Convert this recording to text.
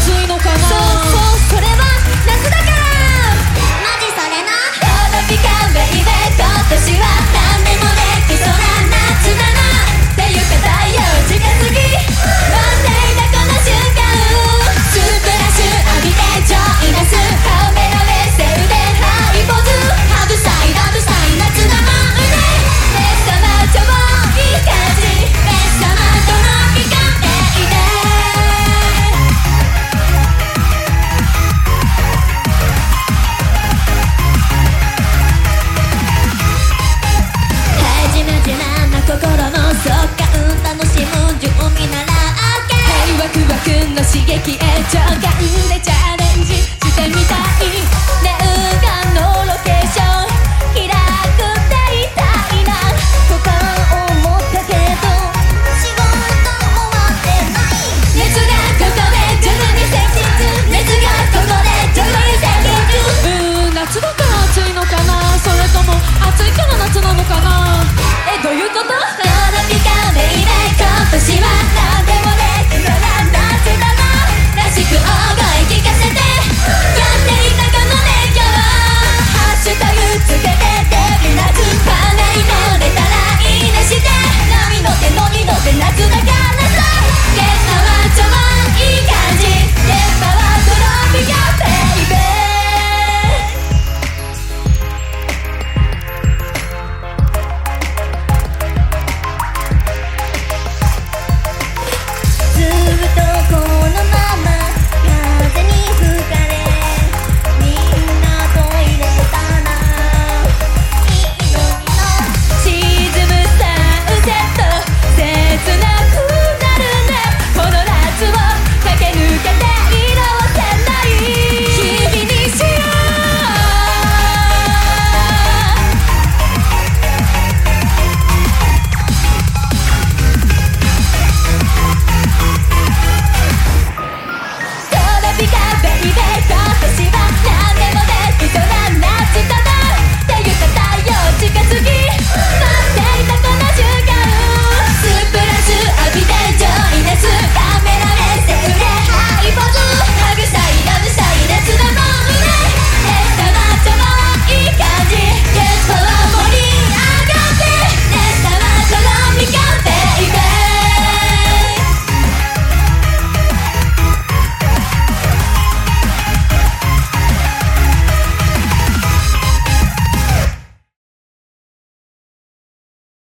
暑いのか？駅へ直感でチャレンジしてみたい念願のロケーション開くていたいなとか思ったけど仕事終わってない熱がここで徐々に接近熱がここで徐々に接近うーん夏だから暑いのかなそれとも暑いから夏なのかなえどういうことカラピカベイベー今年は